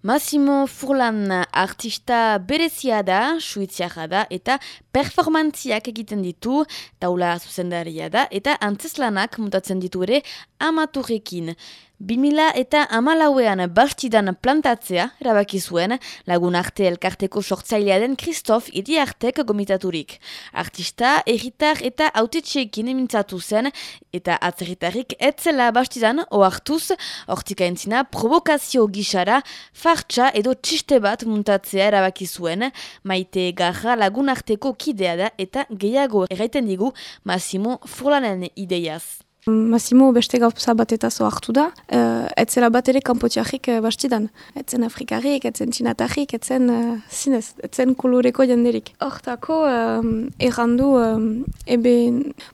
Massimo Furlan artista berezia da, suiziara da, eta performantziak egiten ditu, taula zuzendaria da, eta antzeslanak mutatzen ditu ere amaturrekin. Bimila eta amalauean bastidan plantatzea, erabaki zuen, lagun arte elkarteko sortzailea den Kristof Idiartek gomitaturik. Artista, erritar eta autetxeekin emintzatu zen, eta atzerritarrik etzela bastidan oartuz, hortika entzina provokazio gixara, fartsa edo txiste bat muntatzea erabaki zuen, maite garra lagun arteko kidea da eta gehiago erraiten digu Massimo Furlanen ideiaz. Massimo beste gauza bat eta zo hartu da, uh, etzela bat ere kanpotiarrik uh, bastidan. Etzen afrikarrik, etzen txinatarrik, etzen uh, zinez, etzen koloreko jenderik. Hortako, um, errandu, um, ebe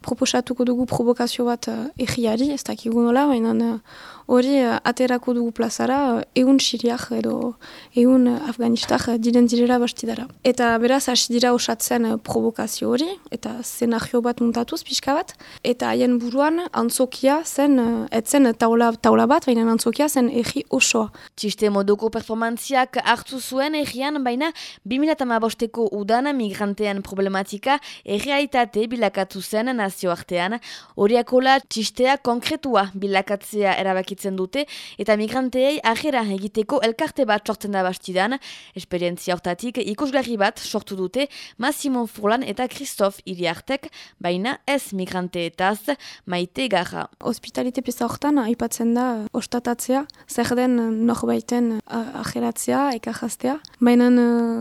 proposatuko dugu provokazio bat uh, egiari, ez dakigu nola, baina hori uh, aterako dugu plazara, uh, egun siriak edo egun afganistak uh, diren direla bastidara. Eta beraz, hasi dira osatzen uh, provokazio hori, eta zenarrio bat muntatuz, pixka bat, eta haien buruan, antzokia zen, etzen taula, taula bat, baina antzokia zen egi osoa. Txiste moduko performantziak hartu zuen egian, baina 2008ko udan migrantean problematika errealitate bilakatu zen nazioartean, horiakola txistea konkretua bilakatzea erabakitzen dute, eta migranteei ahera egiteko elkarte bat sortzen da bastidan, esperientzia hortatik ikusgarri bat sortu dute Massimo Furlan eta Christoph Iriartek, baina ez migranteetaz, maite garra. Hospitalite pizza hortan, aipatzen da, ostatatzea, zer den norbaiten aheratzea, ekajaztea, baina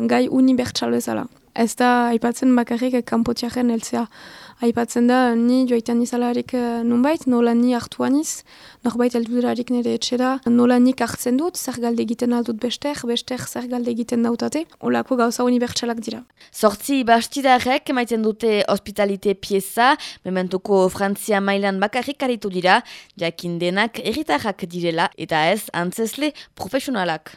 gai unibertsalo ezala. Ez da, aipatzen bakarrik kanpotiaren eltzea. Aipatzen da, ni joaitan izalarik nunbait, nola ni hartu aniz, norbait eldurarik nire etxera, nola nik hartzen dut, zer galde egiten aldut bester, bester zer galde egiten dautate, olako gauza unibertsalak dira. Sortzi bastidarek maiten dute hospitalite pieza, mementuko Frantzia mailan bakarrik aritu dira, jakin denak erritarrak direla eta ez antzesle profesionalak.